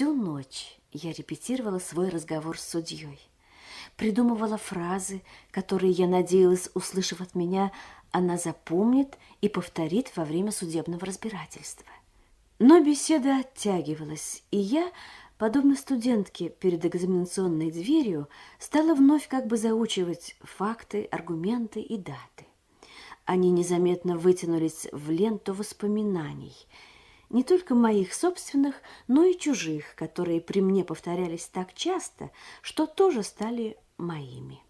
Всю ночь я репетировала свой разговор с судьей. Придумывала фразы, которые я надеялась, услышав от меня, она запомнит и повторит во время судебного разбирательства. Но беседа оттягивалась, и я, подобно студентке перед экзаменационной дверью, стала вновь как бы заучивать факты, аргументы и даты. Они незаметно вытянулись в ленту воспоминаний, не только моих собственных, но и чужих, которые при мне повторялись так часто, что тоже стали моими.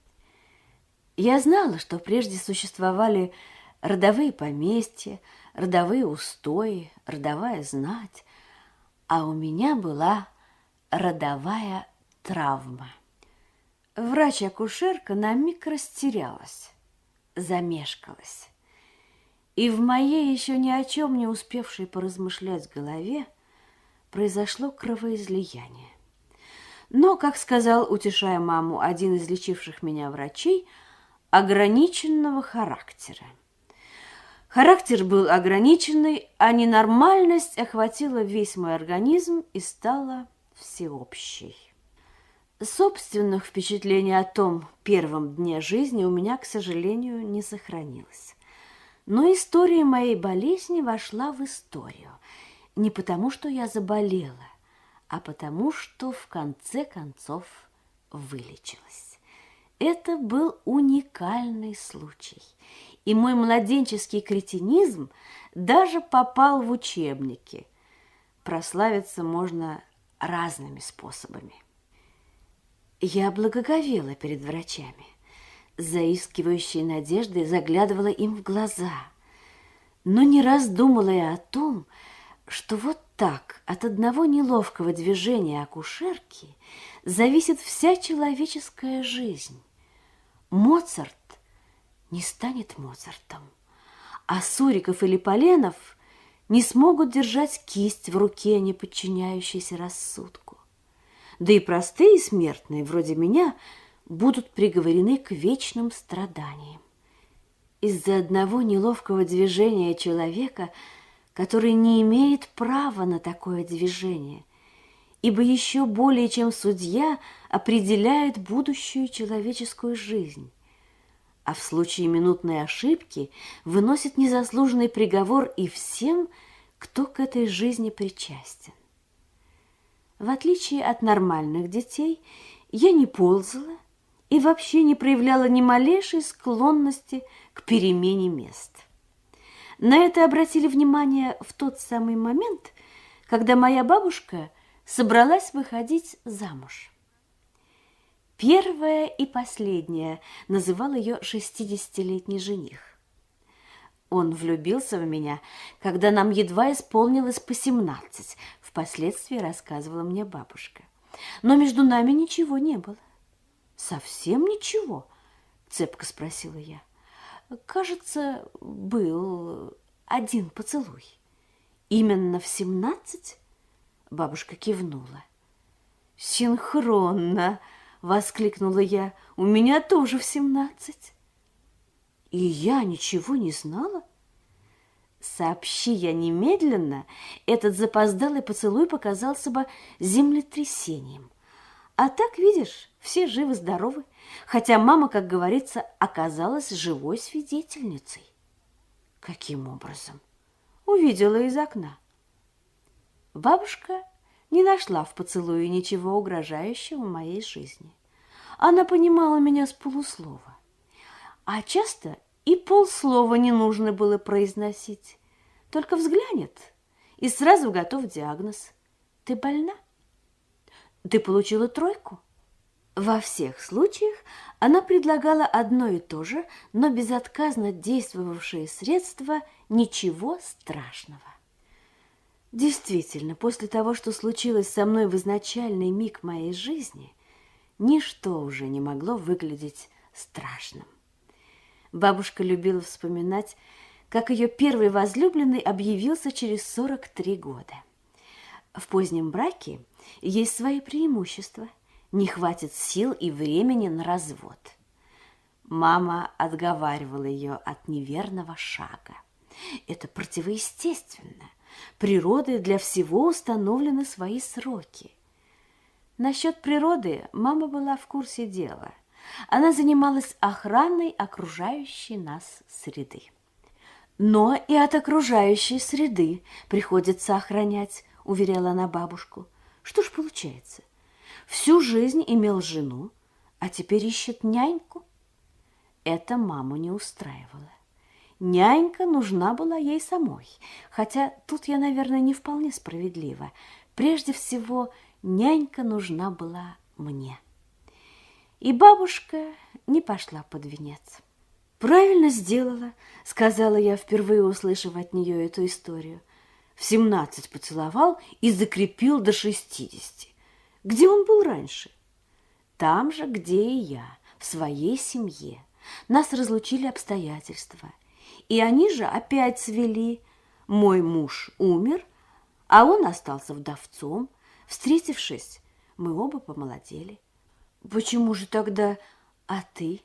Я знала, что прежде существовали родовые поместья, родовые устои, родовая знать, а у меня была родовая травма. Врач-акушерка на миг растерялась, замешкалась. И в моей еще ни о чем не успевшей поразмышлять голове произошло кровоизлияние. Но, как сказал, утешая маму, один из лечивших меня врачей, ограниченного характера. Характер был ограниченный, а ненормальность охватила весь мой организм и стала всеобщей. Собственных впечатлений о том первом дне жизни у меня, к сожалению, не сохранилось. Но история моей болезни вошла в историю. Не потому, что я заболела, а потому, что в конце концов вылечилась. Это был уникальный случай, и мой младенческий кретинизм даже попал в учебники. Прославиться можно разными способами. Я благоговела перед врачами, заискивающей надеждой заглядывала им в глаза, но не раз думала я о том, что вот так от одного неловкого движения акушерки зависит вся человеческая жизнь. Моцарт не станет Моцартом, а Суриков или Поленов не смогут держать кисть в руке, не подчиняющейся рассудку да и простые смертные, вроде меня, будут приговорены к вечным страданиям. Из-за одного неловкого движения человека, который не имеет права на такое движение, ибо еще более чем судья определяет будущую человеческую жизнь, а в случае минутной ошибки выносит незаслуженный приговор и всем, кто к этой жизни причастен. В отличие от нормальных детей, я не ползала и вообще не проявляла ни малейшей склонности к перемене мест. На это обратили внимание в тот самый момент, когда моя бабушка собралась выходить замуж. Первая и последняя называл ее шестидесятилетний жених. Он влюбился в меня, когда нам едва исполнилось по семнадцать, впоследствии рассказывала мне бабушка. Но между нами ничего не было. Совсем ничего? Цепко спросила я. Кажется, был один поцелуй. Именно в семнадцать? Бабушка кивнула. Синхронно, воскликнула я. У меня тоже в семнадцать. И я ничего не знала? Сообщи я немедленно, этот запоздалый поцелуй показался бы землетрясением. А так, видишь, все живы-здоровы, хотя мама, как говорится, оказалась живой свидетельницей. Каким образом? Увидела из окна. Бабушка не нашла в поцелуе ничего угрожающего моей жизни. Она понимала меня с полуслова. А часто и полслова не нужно было произносить. Только взглянет, и сразу готов диагноз. Ты больна? Ты получила тройку? Во всех случаях она предлагала одно и то же, но безотказно действовавшее средство «ничего страшного». Действительно, после того, что случилось со мной в изначальный миг моей жизни, ничто уже не могло выглядеть страшным. Бабушка любила вспоминать, как ее первый возлюбленный объявился через 43 года. В позднем браке есть свои преимущества. Не хватит сил и времени на развод. Мама отговаривала ее от неверного шага. Это противоестественно. Природой для всего установлены свои сроки – Насчет природы мама была в курсе дела. Она занималась охраной окружающей нас среды. Но и от окружающей среды приходится охранять, уверяла она бабушку. Что ж получается? Всю жизнь имел жену, а теперь ищет няньку? Это маму не устраивало. Нянька нужна была ей самой, хотя тут я, наверное, не вполне справедлива. Прежде всего, нянька нужна была мне. И бабушка не пошла под венец. «Правильно сделала», — сказала я, впервые услышав от нее эту историю. В семнадцать поцеловал и закрепил до шестидесяти. Где он был раньше? Там же, где и я, в своей семье. Нас разлучили обстоятельства. И они же опять свели. Мой муж умер, а он остался вдовцом. Встретившись, мы оба помолодели. Почему же тогда... А ты?